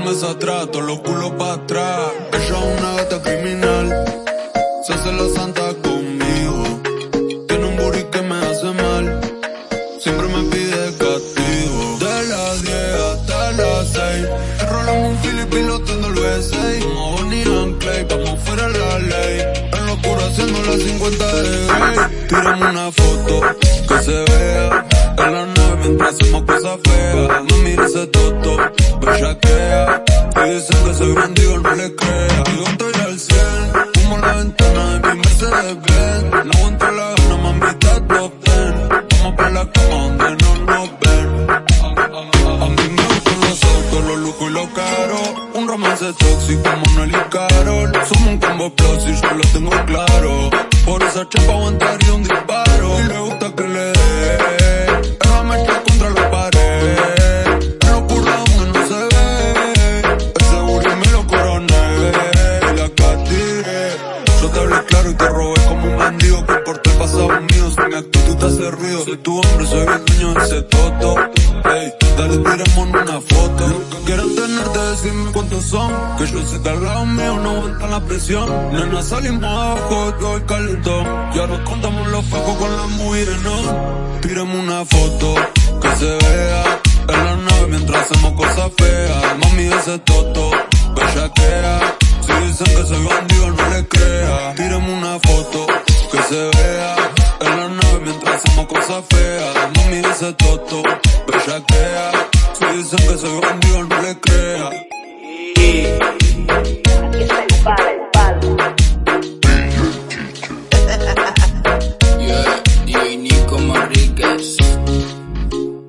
meses atrás, todos los culos para atrás. Ella es una gata criminal, se hace la santa conmigo. Tiene un booty que me hace mal, siempre me pide castigo. De las 10 hasta las 6, rolamos un Philip pilotando el V6. Como Bonnie and Clay, vamos fuera la ley. En locura haciendo las 50 de Grey. Tiramos una foto que se vea mientras hacemos cosas feas. No mires ese toto, bellaquea. Y dicen que soy bandido, no le crea. Digo, estoy al 100, como la ventana de mi Mercedes Benz. No aguanto la gana, mamita, top ten. Vamos pa' la cama donde no nos ven. A mí me gustan los autos, los lujos y los caros. Un romance tóxico como Noel y Carol. Somos un combo explosivo, yo lo tengo claro. Por esa chapa aguantaría un disparo. Ruido. Soy tu hombre, soy el dueño ese toto. Ey, dale, tiremos una foto. Los que quieran tenerte, decirme cuántos son. Que yo sé que al lado mío no aguantan la presión. Nena, salimos abajo, todo el calentón. Ya nos contamos los focos con las mujeres, ¿no? Tiremos una foto que se vea en la nave mientras hacemos cosas feas. Mami, ese toto, bellaquea. Hacemos cosas feas. Mami, ese toto, bellaquea. Si dicen que soy bandido, no le crea.